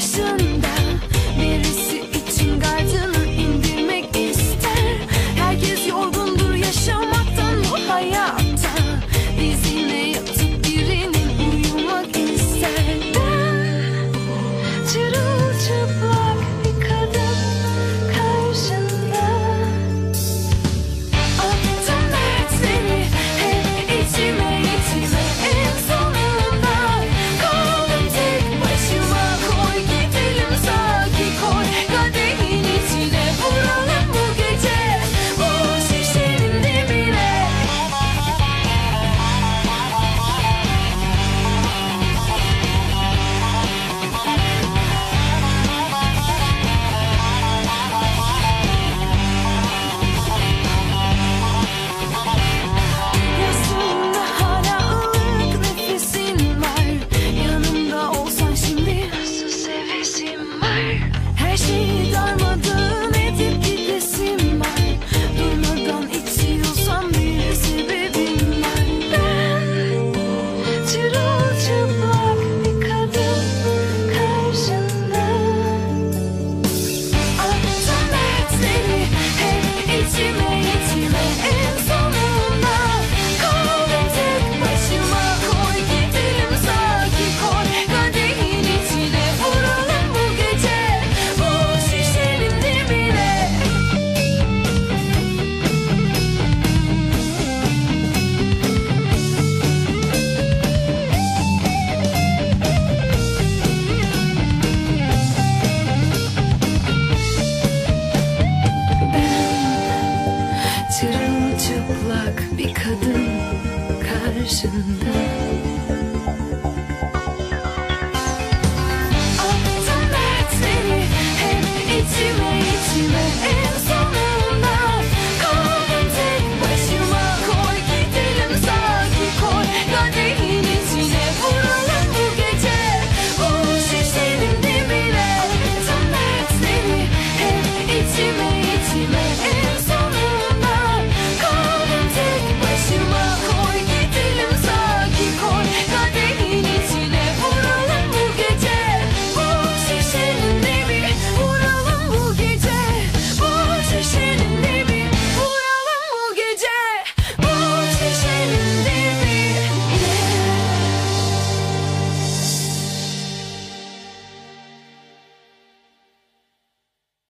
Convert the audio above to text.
我里。kişi darma 而生的。